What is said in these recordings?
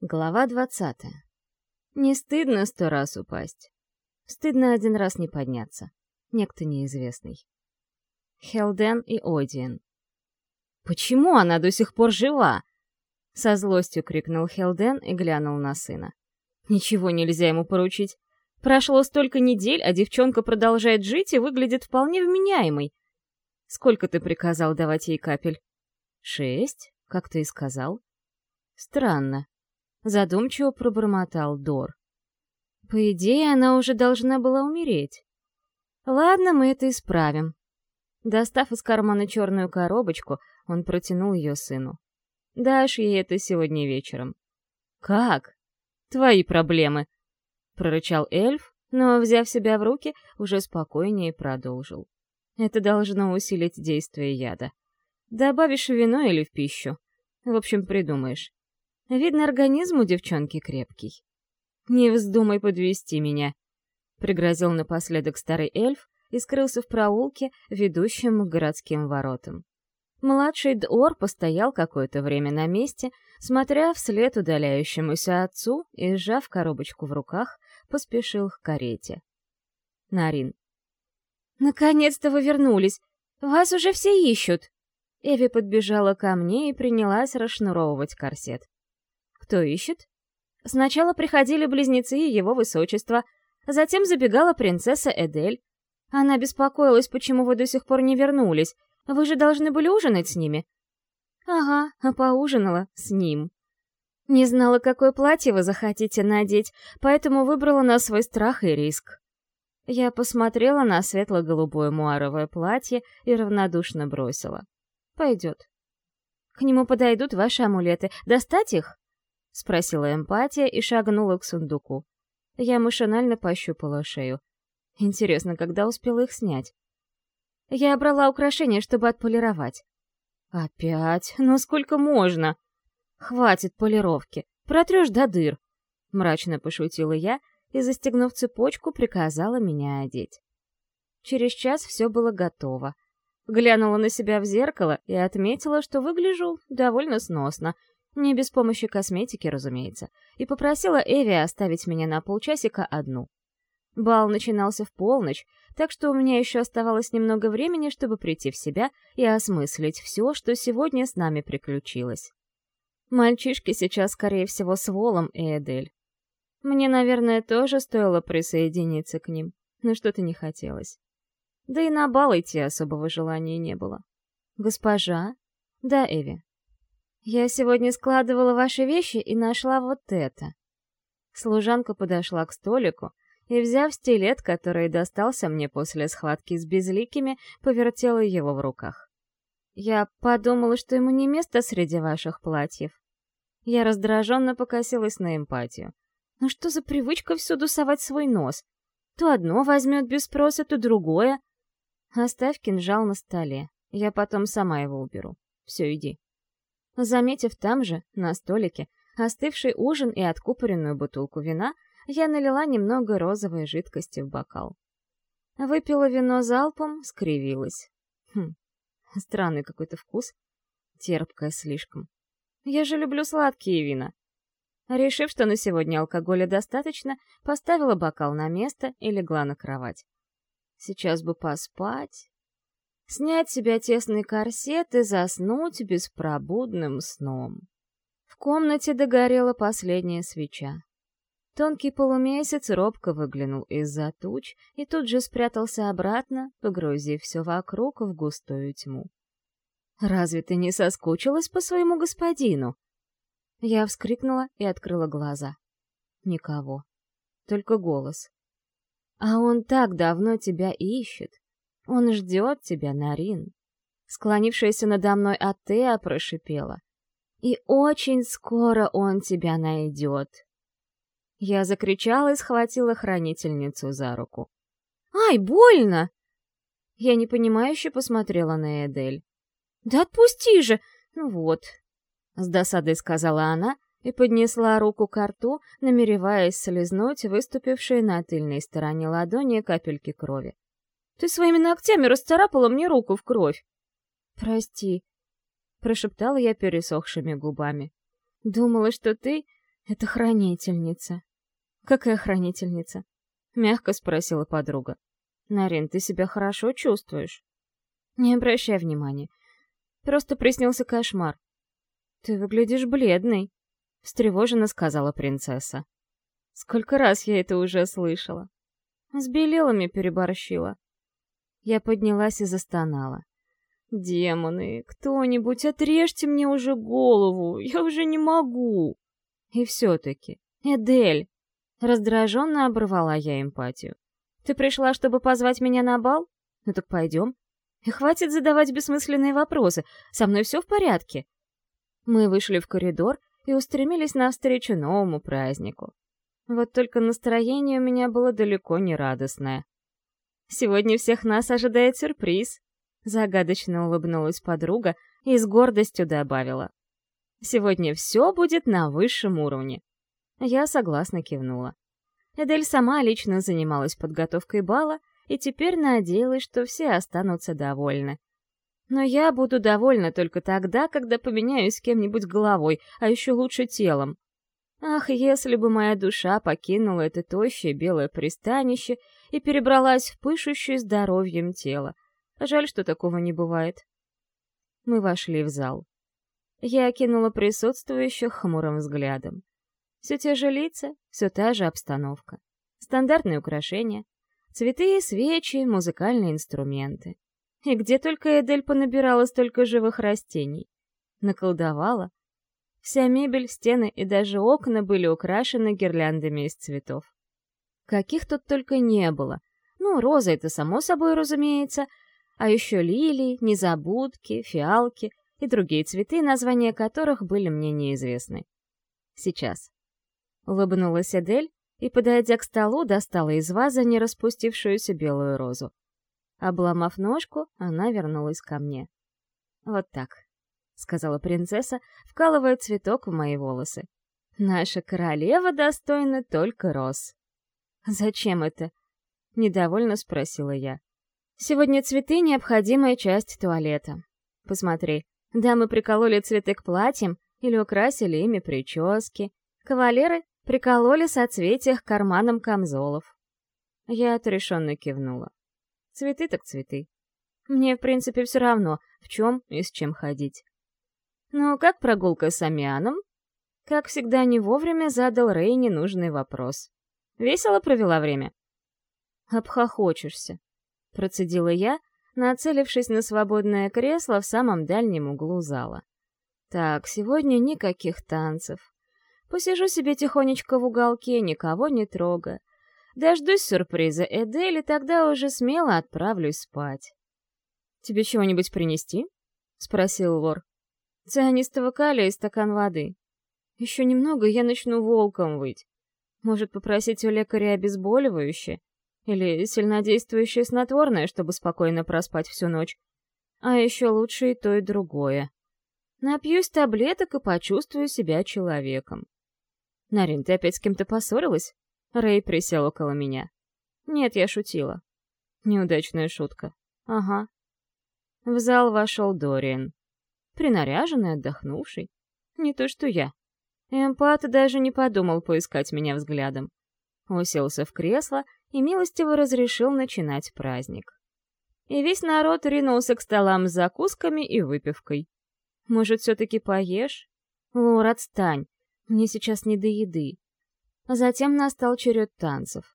Глава двадцатая. Не стыдно сто раз упасть. Стыдно один раз не подняться. Некто неизвестный. Хелден и Одиен. «Почему она до сих пор жива?» Со злостью крикнул Хелден и глянул на сына. «Ничего нельзя ему поручить. Прошло столько недель, а девчонка продолжает жить и выглядит вполне вменяемой. Сколько ты приказал давать ей капель?» «Шесть, как ты и сказал». «Странно. Задумчиво пробормотал Дор. По идее, она уже должна была умереть. Ладно, мы это исправим. Достав из кармана черную коробочку, он протянул ее сыну. «Дашь ей это сегодня вечером». «Как? Твои проблемы!» — прорычал эльф, но, взяв себя в руки, уже спокойнее продолжил. «Это должно усилить действие яда. Добавишь в вино или в пищу. В общем, придумаешь. Видно, организм у девчонки крепкий. «Не вздумай подвести меня», — пригрозил напоследок старый эльф и скрылся в проулке, ведущем к городским воротам. Младший Дор постоял какое-то время на месте, смотря вслед удаляющемуся отцу и, сжав коробочку в руках, поспешил к карете. Нарин. «Наконец-то вы вернулись! Вас уже все ищут!» Эви подбежала ко мне и принялась расшнуровывать корсет. Кто ищет? Сначала приходили близнецы и его высочество, затем забегала принцесса Эдель. Она беспокоилась, почему вы до сих пор не вернулись. Вы же должны были ужинать с ними. Ага, а поужинала с ним. Не знала, какое платье вы захотите надеть, поэтому выбрала на свой страх и риск. Я посмотрела на светло-голубое муаровое платье и равнодушно бросила. Пойдет. К нему подойдут ваши амулеты. Достать их? — спросила эмпатия и шагнула к сундуку. Я машинально пощупала шею. Интересно, когда успела их снять? Я брала украшения, чтобы отполировать. Опять? Ну сколько можно? Хватит полировки. Протрешь до дыр. Мрачно пошутила я и, застегнув цепочку, приказала меня одеть. Через час все было готово. Глянула на себя в зеркало и отметила, что выгляжу довольно сносно — не без помощи косметики, разумеется. И попросила Эви оставить меня на полчасика одну. Бал начинался в полночь, так что у меня еще оставалось немного времени, чтобы прийти в себя и осмыслить все, что сегодня с нами приключилось. Мальчишки сейчас, скорее всего, с Волом и Эдель. Мне, наверное, тоже стоило присоединиться к ним, но что-то не хотелось. Да и на бал идти особого желания не было. «Госпожа?» «Да, Эви». «Я сегодня складывала ваши вещи и нашла вот это». Служанка подошла к столику и, взяв стилет, который достался мне после схватки с безликими, повертела его в руках. Я подумала, что ему не место среди ваших платьев. Я раздраженно покосилась на эмпатию. Ну что за привычка всюду совать свой нос? То одно возьмет без спроса, то другое. Оставь кинжал на столе. Я потом сама его уберу. Все, иди. Заметив там же, на столике, остывший ужин и откупоренную бутылку вина, я налила немного розовой жидкости в бокал. Выпила вино залпом, скривилась. Хм, странный какой-то вкус. Терпкое слишком. Я же люблю сладкие вина. Решив, что на сегодня алкоголя достаточно, поставила бокал на место и легла на кровать. Сейчас бы поспать снять себя тесный корсет и заснуть беспробудным сном. В комнате догорела последняя свеча. Тонкий полумесяц робко выглянул из-за туч и тут же спрятался обратно, погрузив все вокруг в густую тьму. «Разве ты не соскучилась по своему господину?» Я вскрикнула и открыла глаза. Никого. Только голос. «А он так давно тебя ищет. Он ждет тебя, Нарин. Склонившаяся надо мной Атеа прошипела. И очень скоро он тебя найдет. Я закричала и схватила хранительницу за руку. «Ай, больно!» Я непонимающе посмотрела на Эдель. «Да отпусти же! Ну вот!» С досадой сказала она и поднесла руку к рту, намереваясь слезнуть выступившие на тыльной стороне ладони капельки крови. Ты своими ногтями расцарапала мне руку в кровь. Прости, прошептала я пересохшими губами. Думала, что ты Это хранительница. Какая хранительница? Мягко спросила подруга. Нарин, ты себя хорошо чувствуешь? Не обращай внимания. Просто приснился кошмар. Ты выглядишь бледной, встревоженно сказала принцесса. Сколько раз я это уже слышала. С белилами переборщила. Я поднялась и застонала. «Демоны, кто-нибудь, отрежьте мне уже голову, я уже не могу!» И все-таки, Эдель, раздраженно оборвала я эмпатию. «Ты пришла, чтобы позвать меня на бал? Ну так пойдем. И хватит задавать бессмысленные вопросы, со мной все в порядке». Мы вышли в коридор и устремились навстречу новому празднику. Вот только настроение у меня было далеко не радостное. Сегодня всех нас ожидает сюрприз. Загадочно улыбнулась подруга и с гордостью добавила. Сегодня все будет на высшем уровне. Я согласно кивнула. Эдель сама лично занималась подготовкой бала и теперь надеялась, что все останутся довольны. Но я буду довольна только тогда, когда поменяюсь с кем-нибудь головой, а еще лучше телом. Ах, если бы моя душа покинула это тощее белое пристанище и перебралась в пышущее здоровьем тело. Жаль, что такого не бывает. Мы вошли в зал. Я окинула присутствующих хмурым взглядом. Все те же лица, все та же обстановка. Стандартные украшения, цветы свечи, музыкальные инструменты. И где только Эдель понабирала столько живых растений. Наколдовала, Вся мебель, стены и даже окна были украшены гирляндами из цветов. Каких тут только не было. Ну, роза — это само собой разумеется, а еще лилии, незабудки, фиалки и другие цветы, названия которых были мне неизвестны. Сейчас. Улыбнулась Эдель и, подойдя к столу, достала из вазы нераспустившуюся белую розу. Обломав ножку, она вернулась ко мне. Вот так. — сказала принцесса, вкалывая цветок в мои волосы. «Наша королева достойна только роз». «Зачем это?» — недовольно спросила я. «Сегодня цветы — необходимая часть туалета. Посмотри, дамы прикололи цветы к платьям или украсили ими прически. Кавалеры прикололи соцветия к карманам камзолов». Я отрешенно кивнула. Цветы так цветы. Мне, в принципе, все равно, в чем и с чем ходить. «Ну, как прогулка с Амианом?» Как всегда, не вовремя задал Рэй ненужный вопрос. «Весело провела время?» «Обхохочешься», — процедила я, нацелившись на свободное кресло в самом дальнем углу зала. «Так, сегодня никаких танцев. Посижу себе тихонечко в уголке, никого не трогая. Дождусь сюрприза Эдели, тогда уже смело отправлюсь спать». «Тебе чего-нибудь принести?» — спросил Лор. цианистого калия и стакан воды. Еще немного, я начну волком выть. Может, попросить у лекаря обезболивающее? Или сильнодействующее снотворное, чтобы спокойно проспать всю ночь? А еще лучше и то, и другое. Напьюсь таблеток и почувствую себя человеком. Нарин, ты опять с кем-то поссорилась? Рэй присел около меня. Нет, я шутила. Неудачная шутка. Ага. В зал вошел Дориан принаряженный, отдохнувший. Не то что я. Эмпат даже не подумал поискать меня взглядом. Уселся в кресло и милостиво разрешил начинать праздник. И весь народ ринулся к столам с закусками и выпивкой. «Может, все-таки поешь?» «Лор, отстань, мне сейчас не до еды». Затем настал черед танцев.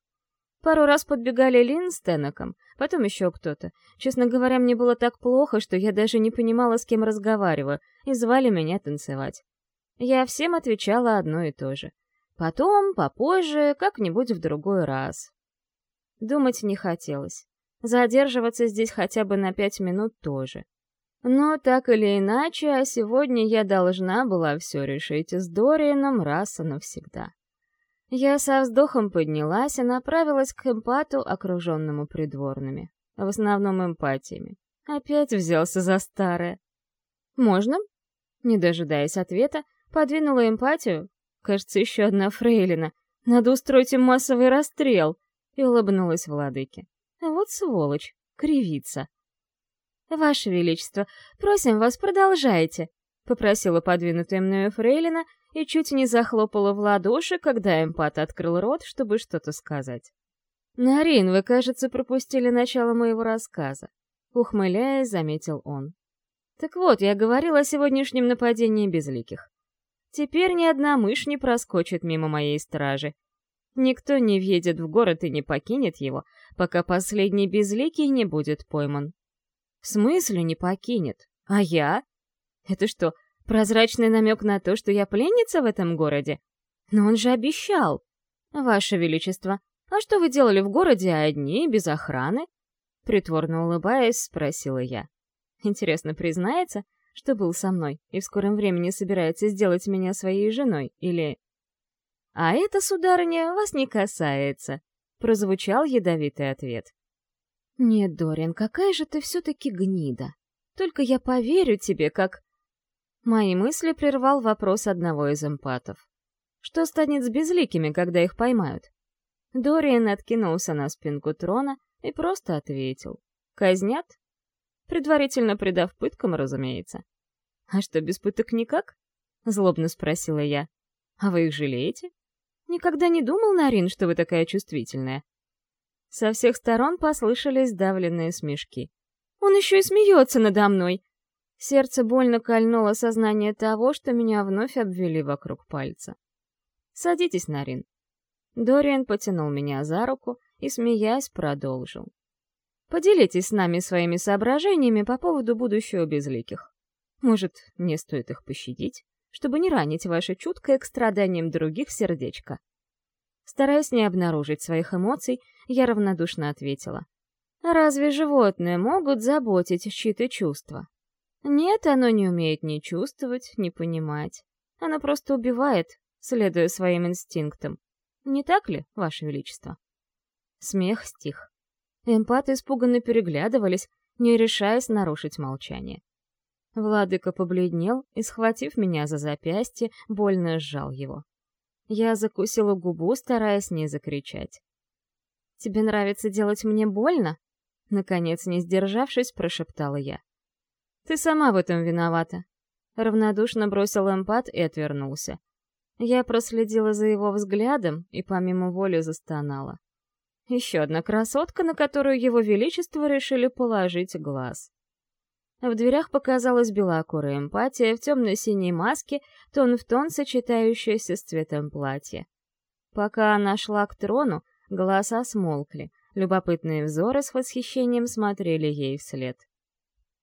Пару раз подбегали Лин с Теннеком, потом еще кто-то. Честно говоря, мне было так плохо, что я даже не понимала, с кем разговариваю, и звали меня танцевать. Я всем отвечала одно и то же. Потом, попозже, как-нибудь в другой раз. Думать не хотелось. Задерживаться здесь хотя бы на пять минут тоже. Но так или иначе, а сегодня я должна была все решить с Дорианом раз и навсегда. Я со вздохом поднялась и направилась к эмпату, окруженному придворными. В основном эмпатиями. Опять взялся за старое. «Можно?» Не дожидаясь ответа, подвинула эмпатию. Кажется, еще одна фрейлина. Надо устроить им массовый расстрел. И улыбнулась владыке. Вот сволочь, кривица. «Ваше Величество, просим вас, продолжайте!» — попросила подвинутая мною фрейлина и чуть не захлопала в ладоши, когда эмпат открыл рот, чтобы что-то сказать. «Нарин, вы, кажется, пропустили начало моего рассказа», — ухмыляясь, заметил он. «Так вот, я говорил о сегодняшнем нападении безликих. Теперь ни одна мышь не проскочит мимо моей стражи. Никто не въедет в город и не покинет его, пока последний безликий не будет пойман. В смысле не покинет? А я? Это что, прозрачный намек на то, что я пленница в этом городе? Но он же обещал. Ваше Величество, а что вы делали в городе одни, без охраны? Притворно улыбаясь, спросила я. Интересно, признается, что был со мной и в скором времени собирается сделать меня своей женой, или... «А это, сударыня, вас не касается», — прозвучал ядовитый ответ. «Нет, Дорин, какая же ты все-таки гнида. Только я поверю тебе, как...» Мои мысли прервал вопрос одного из эмпатов. Что станет с безликими, когда их поймают? Дориан откинулся на спинку трона и просто ответил. «Казнят? Предварительно предав пыткам, разумеется. «А что, без пыток никак?» — злобно спросила я. «А вы их жалеете? Никогда не думал, Нарин, что вы такая чувствительная?» Со всех сторон послышались давленные смешки. «Он еще и смеется надо мной!» Сердце больно кольнуло сознание того, что меня вновь обвели вокруг пальца. «Садитесь, Нарин». Дориан потянул меня за руку и, смеясь, продолжил. Поделитесь с нами своими соображениями по поводу будущего безликих. Может, мне стоит их пощадить, чтобы не ранить ваше чуткое к страданиям других сердечко?» Стараясь не обнаружить своих эмоций, я равнодушно ответила. «Разве животные могут заботить чьи-то чувства?» «Нет, оно не умеет ни чувствовать, ни понимать. Оно просто убивает, следуя своим инстинктам. Не так ли, Ваше Величество?» Смех стих. Эмпаты испуганно переглядывались, не решаясь нарушить молчание. Владыка побледнел и, схватив меня за запястье, больно сжал его. Я закусила губу, стараясь не закричать. «Тебе нравится делать мне больно?» Наконец, не сдержавшись, прошептала я. «Ты сама в этом виновата». Равнодушно бросил эмпат и отвернулся. Я проследила за его взглядом и помимо воли застонала. Еще одна красотка, на которую его величество решили положить глаз. В дверях показалась белокурая эмпатия в темно-синей маске, тон в тон сочетающаяся с цветом платья. Пока она шла к трону, голоса смолкли, любопытные взоры с восхищением смотрели ей вслед.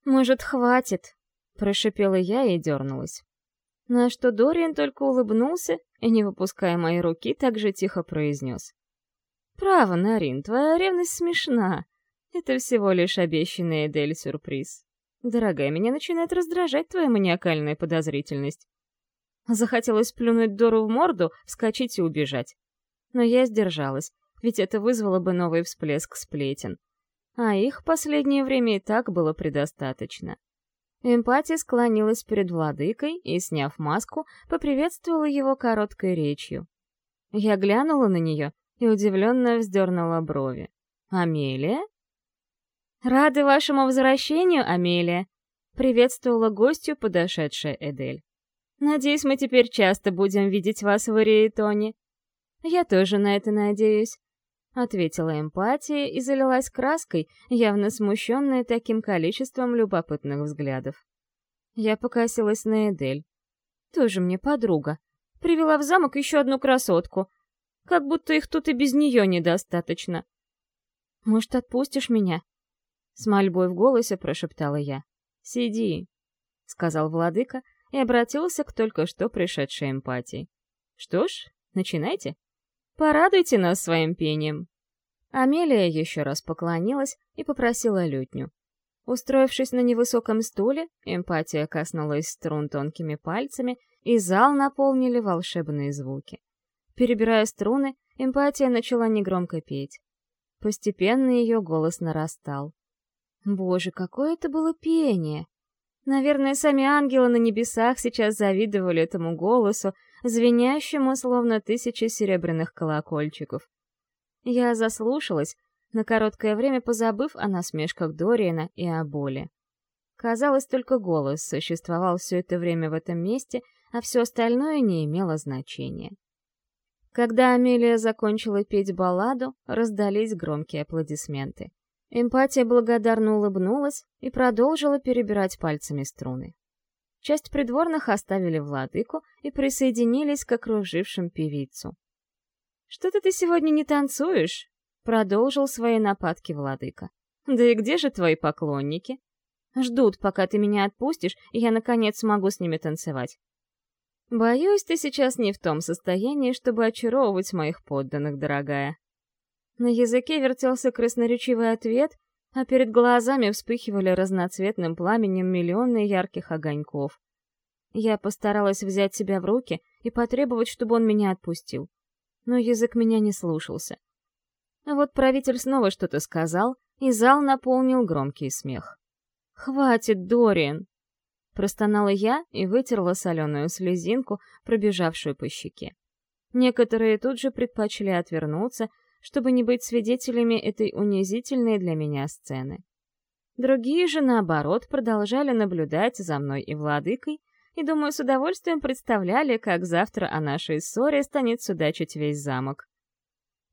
«Может, хватит?» — прошипела я и дернулась. На что Дориан только улыбнулся и, не выпуская моей руки, так же тихо произнес. «Право, Нарин, твоя ревность смешна. Это всего лишь обещанный Эдель сюрприз. Дорогая, меня начинает раздражать твоя маниакальная подозрительность». Захотелось плюнуть Дору в морду, вскочить и убежать. Но я сдержалась, ведь это вызвало бы новый всплеск сплетен. А их последнее время и так было предостаточно. Эмпатия склонилась перед владыкой и, сняв маску, поприветствовала его короткой речью. Я глянула на нее и удивленно вздернула брови. «Амелия?» «Рады вашему возвращению, Амелия!» — приветствовала гостью подошедшая Эдель. «Надеюсь, мы теперь часто будем видеть вас в Ариэтоне». «Я тоже на это надеюсь», — ответила эмпатия и залилась краской, явно смущенная таким количеством любопытных взглядов. Я покосилась на Эдель. «Тоже мне подруга. Привела в замок еще одну красотку — как будто их тут и без нее недостаточно. «Может, отпустишь меня?» С мольбой в голосе прошептала я. «Сиди», — сказал владыка и обратился к только что пришедшей эмпатии. «Что ж, начинайте. Порадуйте нас своим пением». Амелия еще раз поклонилась и попросила лютню. Устроившись на невысоком стуле, эмпатия коснулась струн тонкими пальцами, и зал наполнили волшебные звуки. Перебирая струны, эмпатия начала негромко петь. Постепенно ее голос нарастал. Боже, какое это было пение! Наверное, сами ангелы на небесах сейчас завидовали этому голосу, звенящему, словно тысячи серебряных колокольчиков. Я заслушалась, на короткое время позабыв о насмешках Дориана и о боли. Казалось, только голос существовал все это время в этом месте, а все остальное не имело значения. Когда Амелия закончила петь балладу, раздались громкие аплодисменты. Эмпатия благодарно улыбнулась и продолжила перебирать пальцами струны. Часть придворных оставили владыку и присоединились к окружившим певицу. «Что-то ты сегодня не танцуешь?» — продолжил свои нападки владыка. «Да и где же твои поклонники? Ждут, пока ты меня отпустишь, и я, наконец, смогу с ними танцевать. Боюсь, ты сейчас не в том состоянии, чтобы очаровывать моих подданных, дорогая». На языке вертелся красноречивый ответ, а перед глазами вспыхивали разноцветным пламенем миллионы ярких огоньков. Я постаралась взять себя в руки и потребовать, чтобы он меня отпустил. Но язык меня не слушался. Вот правитель снова что-то сказал, и зал наполнил громкий смех. «Хватит, Дориан!» Простонала я и вытерла соленую слезинку, пробежавшую по щеке. Некоторые тут же предпочли отвернуться, чтобы не быть свидетелями этой унизительной для меня сцены. Другие же, наоборот, продолжали наблюдать за мной и владыкой, и, думаю, с удовольствием представляли, как завтра о нашей ссоре станет судачить весь замок.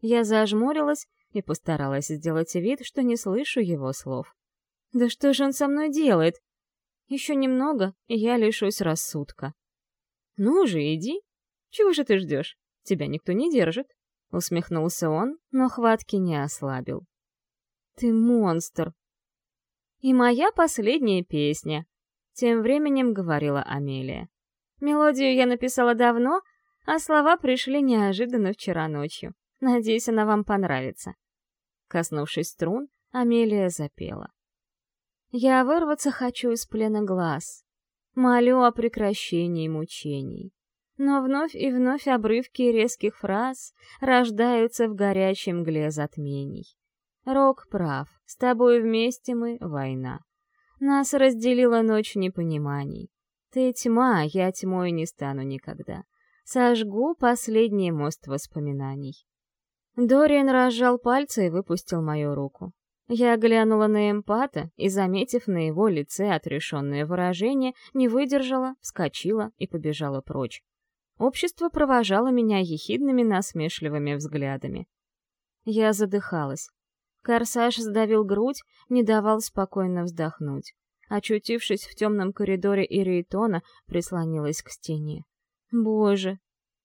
Я зажмурилась и постаралась сделать вид, что не слышу его слов. «Да что же он со мной делает? Еще немного, и я лишусь рассудка». «Ну же, иди. Чего же ты ждешь? Тебя никто не держит». Усмехнулся он, но хватки не ослабил. «Ты монстр!» «И моя последняя песня», — тем временем говорила Амелия. «Мелодию я написала давно, а слова пришли неожиданно вчера ночью. Надеюсь, она вам понравится». Коснувшись струн, Амелия запела. «Я вырваться хочу из плена глаз, молю о прекращении мучений. Но вновь и вновь обрывки резких фраз рождаются в горячей мгле затмений. Рок прав, с тобой вместе мы — война. Нас разделила ночь непониманий. Ты тьма, я тьмой не стану никогда. Сожгу последний мост воспоминаний. Дориан разжал пальцы и выпустил мою руку. Я глянула на эмпата и, заметив на его лице отрешенное выражение, не выдержала, вскочила и побежала прочь. Общество провожало меня ехидными насмешливыми взглядами. Я задыхалась. Корсаж сдавил грудь, не давал спокойно вздохнуть. Очутившись в темном коридоре Ириэтона, прислонилась к стене. Боже,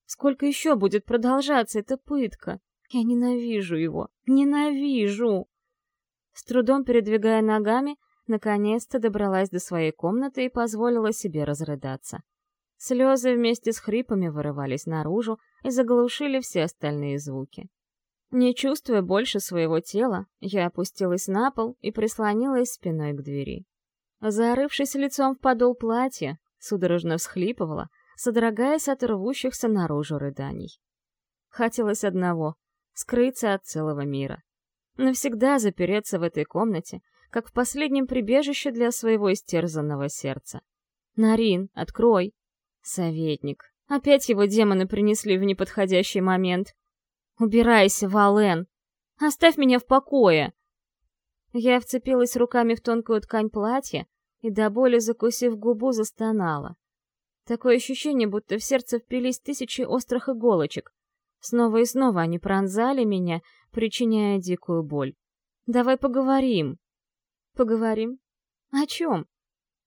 сколько еще будет продолжаться эта пытка? Я ненавижу его, ненавижу! С трудом передвигая ногами, наконец-то добралась до своей комнаты и позволила себе разрыдаться. Слезы вместе с хрипами вырывались наружу и заглушили все остальные звуки. Не чувствуя больше своего тела, я опустилась на пол и прислонилась спиной к двери. Зарывшись лицом в подол платья, судорожно всхлипывала, содрогаясь от рвущихся наружу рыданий. Хотелось одного — скрыться от целого мира. Навсегда запереться в этой комнате, как в последнем прибежище для своего истерзанного сердца. «Нарин, открой!» Советник. Опять его демоны принесли в неподходящий момент. «Убирайся, Вален! Оставь меня в покое!» Я вцепилась руками в тонкую ткань платья и до боли, закусив губу, застонала. Такое ощущение, будто в сердце впились тысячи острых иголочек. Снова и снова они пронзали меня, причиняя дикую боль. «Давай поговорим». «Поговорим? О чем?»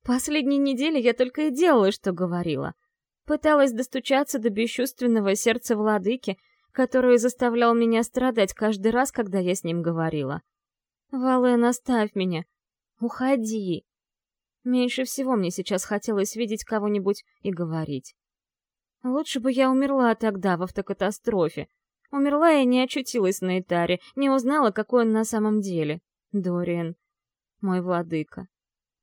Последние недели я только и делала, что говорила — Пыталась достучаться до бесчувственного сердца владыки, который заставлял меня страдать каждый раз, когда я с ним говорила. «Вален, оставь меня! Уходи!» Меньше всего мне сейчас хотелось видеть кого-нибудь и говорить. Лучше бы я умерла тогда, в автокатастрофе. Умерла и не очутилась на Итаре, не узнала, какой он на самом деле. Дориан, мой владыка.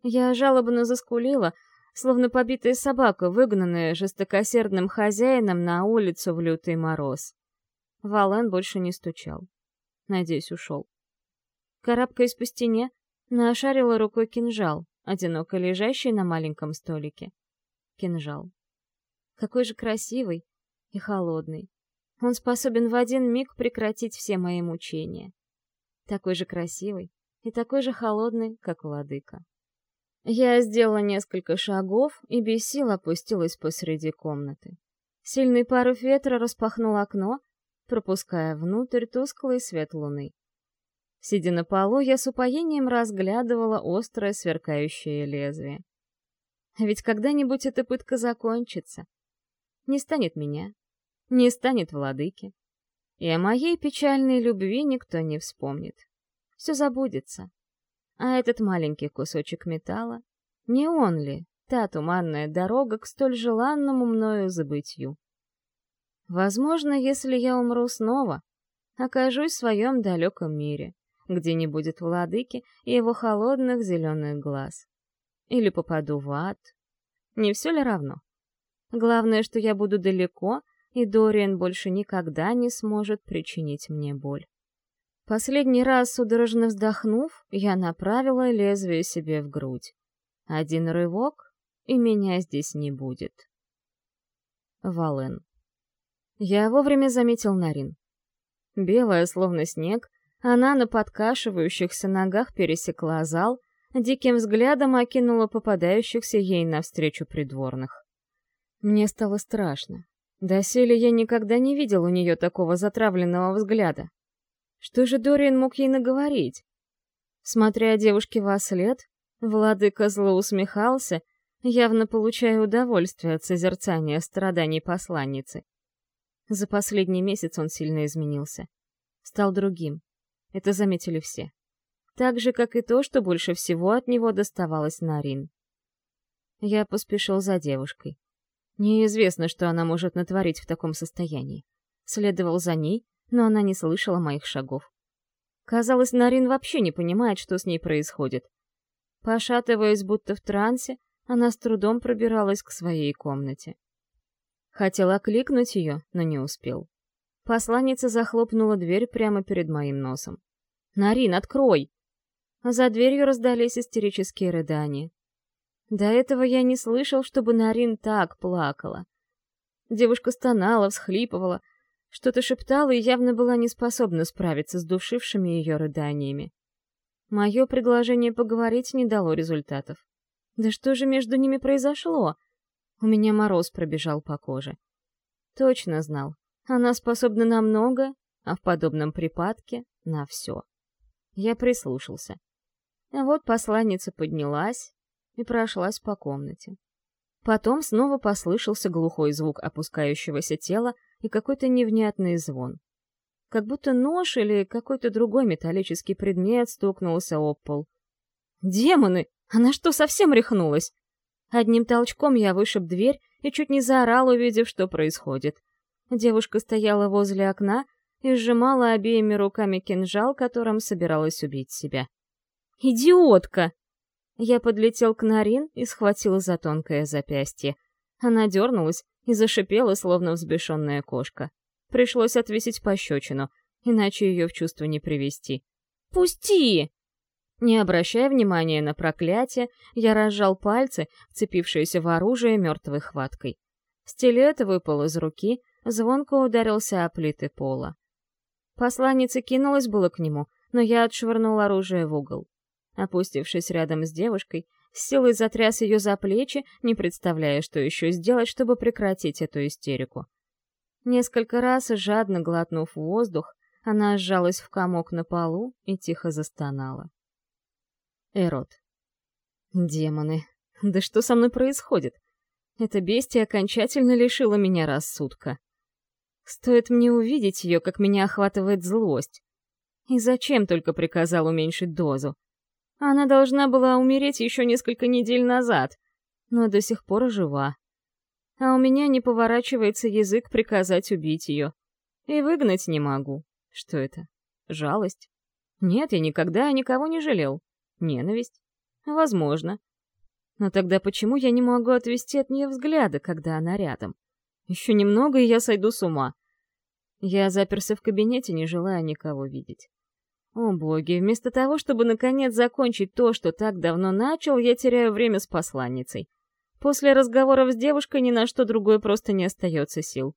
Я жалобно заскулила, словно побитая собака, выгнанная жестокосердным хозяином на улицу в лютый мороз. Вален больше не стучал. Надеюсь, ушел. Карабкаясь по стене, нашарила рукой кинжал, одиноко лежащий на маленьком столике. Кинжал. Какой же красивый и холодный. Он способен в один миг прекратить все мои мучения. Такой же красивый и такой же холодный, как владыка. Я сделала несколько шагов и без сил опустилась посреди комнаты. Сильный порыв ветра распахнул окно, пропуская внутрь тусклый свет луны. Сидя на полу, я с упоением разглядывала острое сверкающее лезвие. Ведь когда-нибудь эта пытка закончится. Не станет меня, не станет владыки. И о моей печальной любви никто не вспомнит. Все забудется. А этот маленький кусочек металла, не он ли, та туманная дорога к столь желанному мною забытью? Возможно, если я умру снова, окажусь в своем далеком мире, где не будет владыки и его холодных зеленых глаз. Или попаду в ад. Не все ли равно? Главное, что я буду далеко, и Дориан больше никогда не сможет причинить мне боль. Последний раз, судорожно вздохнув, я направила лезвие себе в грудь. Один рывок, и меня здесь не будет. Вален. Я вовремя заметил Нарин. Белая, словно снег, она на подкашивающихся ногах пересекла зал, диким взглядом окинула попадающихся ей навстречу придворных. Мне стало страшно. Доселе я никогда не видел у нее такого затравленного взгляда. Что же Дориан мог ей наговорить? Смотря девушке во след, владыка зло усмехался, явно получая удовольствие от созерцания страданий посланницы. За последний месяц он сильно изменился. Стал другим, это заметили все. Так же, как и то, что больше всего от него доставалось Нарин. Я поспешил за девушкой. Неизвестно, что она может натворить в таком состоянии. Следовал за ней, но она не слышала моих шагов. Казалось, Нарин вообще не понимает, что с ней происходит. Пошатываясь, будто в трансе, она с трудом пробиралась к своей комнате. Хотел окликнуть ее, но не успел. Посланница захлопнула дверь прямо перед моим носом. «Нарин, открой!» За дверью раздались истерические рыдания. До этого я не слышал, чтобы Нарин так плакала. Девушка стонала, всхлипывала, что-то шептала и явно была не способна справиться с душившими ее рыданиями. Мое предложение поговорить не дало результатов. Да что же между ними произошло? У меня мороз пробежал по коже. Точно знал. Она способна на много, а в подобном припадке — на все. Я прислушался. А вот посланница поднялась и прошлась по комнате. Потом снова послышался глухой звук опускающегося тела и какой-то невнятный звон. Как будто нож или какой-то другой металлический предмет стукнулся об пол. «Демоны! Она что, совсем рехнулась?» Одним толчком я вышиб дверь и чуть не заорал, увидев, что происходит. Девушка стояла возле окна и сжимала обеими руками кинжал, которым собиралась убить себя. «Идиотка!» Я подлетел к Нарин и схватил за тонкое запястье. Она дернулась и зашипела, словно взбешенная кошка. Пришлось отвесить пощечину, иначе ее в чувство не привести. «Пусти!» Не обращая внимания на проклятие, я разжал пальцы, вцепившиеся в оружие мертвой хваткой. Стилет выпал из руки, звонко ударился о плиты пола. Посланница кинулась было к нему, но я отшвырнул оружие в угол. Опустившись рядом с девушкой, с силой затряс ее за плечи, не представляя, что еще сделать, чтобы прекратить эту истерику. Несколько раз, жадно глотнув воздух, она сжалась в комок на полу и тихо застонала. Эрот. Демоны, да что со мной происходит? Это бестия окончательно лишила меня рассудка. Стоит мне увидеть ее, как меня охватывает злость. И зачем только приказал уменьшить дозу? Она должна была умереть еще несколько недель назад, но до сих пор жива. А у меня не поворачивается язык приказать убить ее. И выгнать не могу. Что это? Жалость? Нет, я никогда никого не жалел. Ненависть? Возможно. Но тогда почему я не могу отвести от нее взгляда, когда она рядом? Еще немного, и я сойду с ума. Я заперся в кабинете, не желая никого видеть. О боги, вместо того, чтобы наконец закончить то, что так давно начал, я теряю время с посланницей. После разговоров с девушкой ни на что другое просто не остается сил.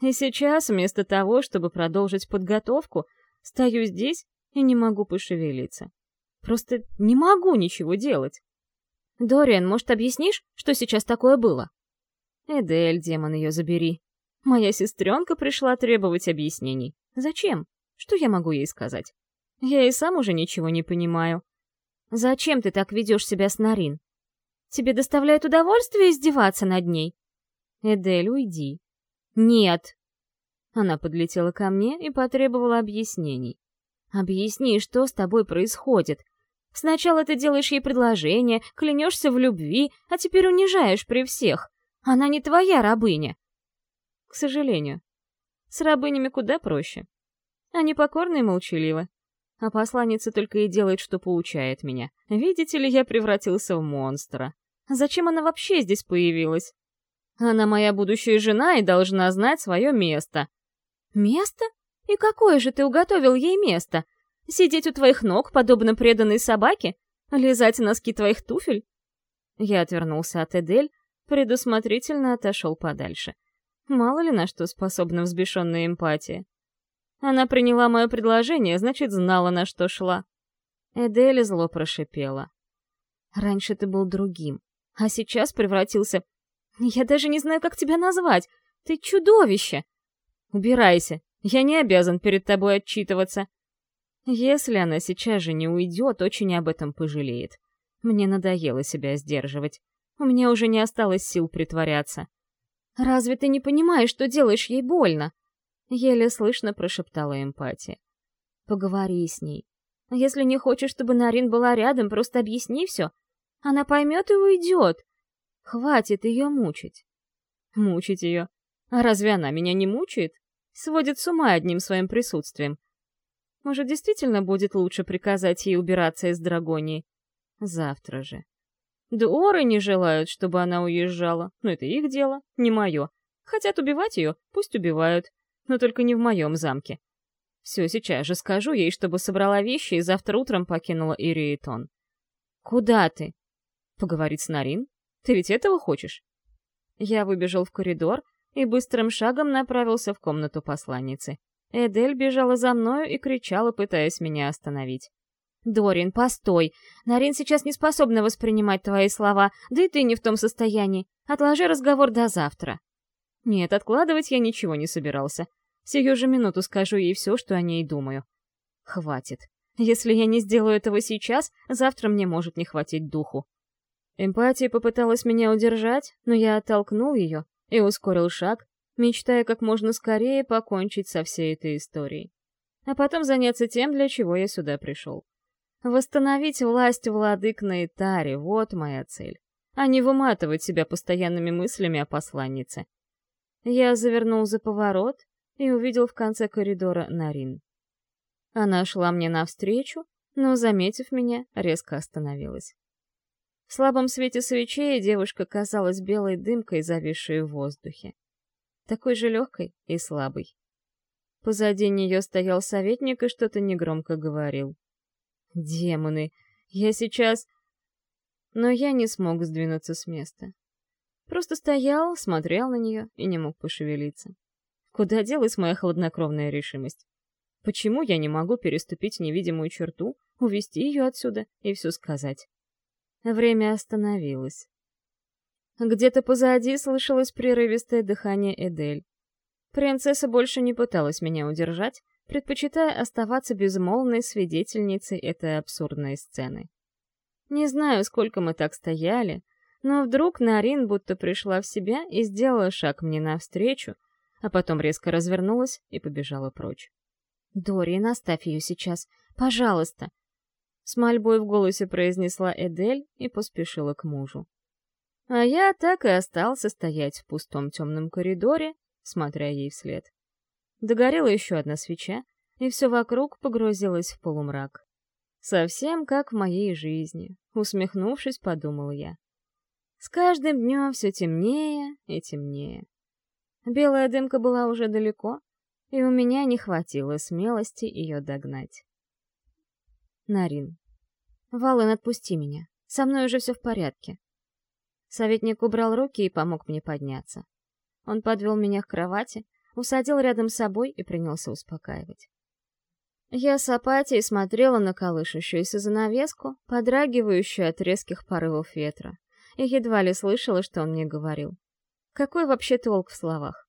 И сейчас, вместо того, чтобы продолжить подготовку, стою здесь и не могу пошевелиться. Просто не могу ничего делать. «Дориан, может, объяснишь, что сейчас такое было?» «Эдель, демон ее забери. Моя сестренка пришла требовать объяснений. Зачем? Что я могу ей сказать? Я и сам уже ничего не понимаю. Зачем ты так ведешь себя с Нарин? Тебе доставляет удовольствие издеваться над ней? Эдель, уйди. Нет. Она подлетела ко мне и потребовала объяснений. Объясни, что с тобой происходит. Сначала ты делаешь ей предложение, клянешься в любви, а теперь унижаешь при всех. Она не твоя рабыня. К сожалению. С рабынями куда проще. Они покорны и молчаливы. А посланница только и делает, что получает меня. Видите ли, я превратился в монстра. Зачем она вообще здесь появилась? Она моя будущая жена и должна знать свое место. Место? И какое же ты уготовил ей место? Сидеть у твоих ног, подобно преданной собаке? Лизать носки твоих туфель? Я отвернулся от Эдель, предусмотрительно отошел подальше. Мало ли на что способна взбешенная эмпатия. Она приняла мое предложение, значит, знала, на что шла. Эдель зло прошипела. «Раньше ты был другим, а сейчас превратился... Я даже не знаю, как тебя назвать. Ты чудовище!» «Убирайся, я не обязан перед тобой отчитываться». Если она сейчас же не уйдет, очень об этом пожалеет. Мне надоело себя сдерживать. У меня уже не осталось сил притворяться. «Разве ты не понимаешь, что делаешь ей больно?» Еле слышно прошептала эмпатия. «Поговори с ней. Если не хочешь, чтобы Нарин была рядом, просто объясни все. Она поймет и уйдет. Хватит ее мучить». «Мучить ее? А разве она меня не мучает? Сводит с ума одним своим присутствием. Может, действительно будет лучше приказать ей убираться из Драгонии? Завтра же. Дуоры не желают, чтобы она уезжала, но это их дело, не мое. Хотят убивать ее, пусть убивают, но только не в моем замке. Все, сейчас же скажу ей, чтобы собрала вещи и завтра утром покинула Ириэтон. «Куда ты?» «Поговорить с Нарин? Ты ведь этого хочешь?» Я выбежал в коридор и быстрым шагом направился в комнату посланницы. Эдель бежала за мною и кричала, пытаясь меня остановить. «Дорин, постой! Нарин сейчас не способна воспринимать твои слова, да и ты не в том состоянии. Отложи разговор до завтра». Нет, откладывать я ничего не собирался. Сию же минуту скажу ей все, что о ней думаю. Хватит. Если я не сделаю этого сейчас, завтра мне может не хватить духу. Эмпатия попыталась меня удержать, но я оттолкнул ее и ускорил шаг, мечтая как можно скорее покончить со всей этой историей. А потом заняться тем, для чего я сюда пришел. Восстановить власть владык на Итаре — вот моя цель. А не выматывать себя постоянными мыслями о посланнице. Я завернул за поворот и увидел в конце коридора Нарин. Она шла мне навстречу, но, заметив меня, резко остановилась. В слабом свете свечей девушка казалась белой дымкой, зависшей в воздухе. Такой же легкой и слабой. Позади нее стоял советник и что-то негромко говорил. Демоны! Я сейчас... Но я не смог сдвинуться с места. Просто стоял, смотрел на нее и не мог пошевелиться. Куда делась моя хладнокровная решимость? Почему я не могу переступить невидимую черту, увести ее отсюда и все сказать? Время остановилось. Где-то позади слышалось прерывистое дыхание Эдель. Принцесса больше не пыталась меня удержать, предпочитая оставаться безмолвной свидетельницей этой абсурдной сцены. Не знаю, сколько мы так стояли, но вдруг Нарин будто пришла в себя и сделала шаг мне навстречу, а потом резко развернулась и побежала прочь. «Дориан, оставь ее сейчас, пожалуйста!» С мольбой в голосе произнесла Эдель и поспешила к мужу. А я так и остался стоять в пустом темном коридоре, смотря ей вслед. Догорела еще одна свеча, и все вокруг погрузилось в полумрак. Совсем как в моей жизни, усмехнувшись, подумал я. С каждым днем все темнее и темнее. Белая дымка была уже далеко, и у меня не хватило смелости ее догнать. Нарин. Вален, отпусти меня. Со мной уже все в порядке. Советник убрал руки и помог мне подняться. Он подвел меня к кровати, усадил рядом с собой и принялся успокаивать. Я с апатией смотрела на колышущуюся занавеску, подрагивающую от резких порывов ветра, и едва ли слышала, что он мне говорил. Какой вообще толк в словах?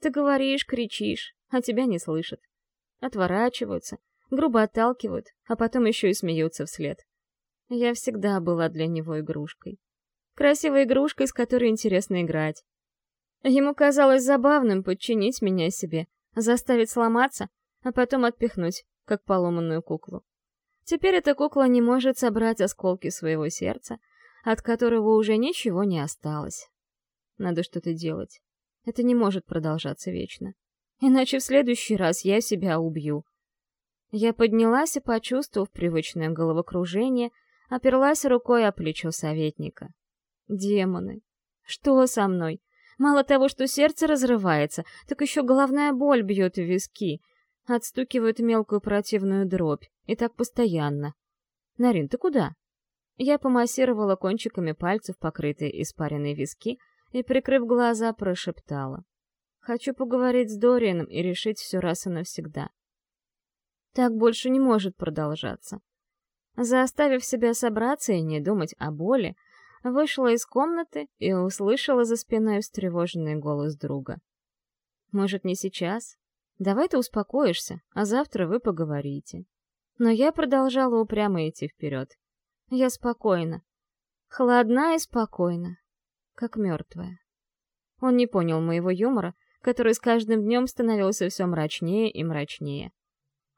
Ты говоришь, кричишь, а тебя не слышат. Отворачиваются, грубо отталкивают, а потом еще и смеются вслед. Я всегда была для него игрушкой. Красивой игрушкой, с которой интересно играть. Ему казалось забавным подчинить меня себе, заставить сломаться, а потом отпихнуть, как поломанную куклу. Теперь эта кукла не может собрать осколки своего сердца, от которого уже ничего не осталось. Надо что-то делать. Это не может продолжаться вечно. Иначе в следующий раз я себя убью. Я поднялась и, почувствовав привычное головокружение, оперлась рукой о плечо советника. Демоны! Что со мной? Мало того, что сердце разрывается, так еще головная боль бьет в виски — Отстукивают мелкую противную дробь. И так постоянно. «Нарин, ты куда?» Я помассировала кончиками пальцев покрытые испаренные виски и, прикрыв глаза, прошептала. «Хочу поговорить с Дорианом и решить все раз и навсегда. Так больше не может продолжаться». Заставив себя собраться и не думать о боли, вышла из комнаты и услышала за спиной встревоженный голос друга. «Может, не сейчас? Давай ты успокоишься, а завтра вы поговорите. Но я продолжала упрямо идти вперед. Я спокойна. Холодна и спокойна. Как мертвая. Он не понял моего юмора, который с каждым днем становился все мрачнее и мрачнее.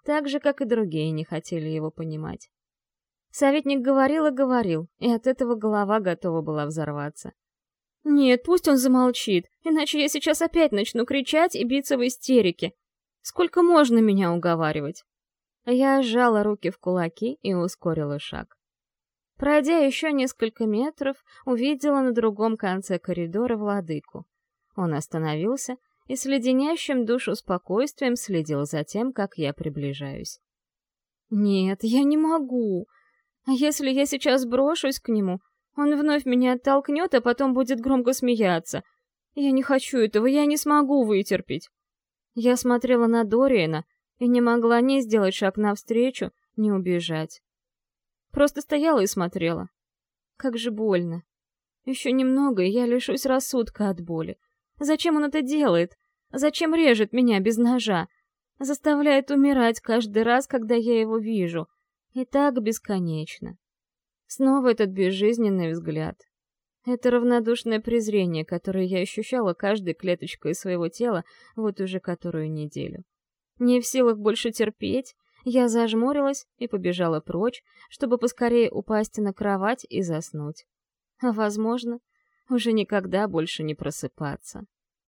Так же, как и другие не хотели его понимать. Советник говорил и говорил, и от этого голова готова была взорваться. Нет, пусть он замолчит, иначе я сейчас опять начну кричать и биться в истерике, Сколько можно меня уговаривать? Я сжала руки в кулаки и ускорила шаг. Пройдя еще несколько метров, увидела на другом конце коридора владыку. Он остановился и с леденящим душу спокойствием следил за тем, как я приближаюсь. «Нет, я не могу. А если я сейчас брошусь к нему, он вновь меня оттолкнет, а потом будет громко смеяться. Я не хочу этого, я не смогу вытерпеть. Я смотрела на Дориена и не могла ни сделать шаг навстречу, ни убежать. Просто стояла и смотрела. Как же больно. Еще немного, и я лишусь рассудка от боли. Зачем он это делает? Зачем режет меня без ножа? Заставляет умирать каждый раз, когда я его вижу. И так бесконечно. Снова этот безжизненный взгляд. Это равнодушное презрение, которое я ощущала каждой клеточкой своего тела вот уже которую неделю. Не в силах больше терпеть, я зажмурилась и побежала прочь, чтобы поскорее упасть на кровать и заснуть. А, возможно, уже никогда больше не просыпаться.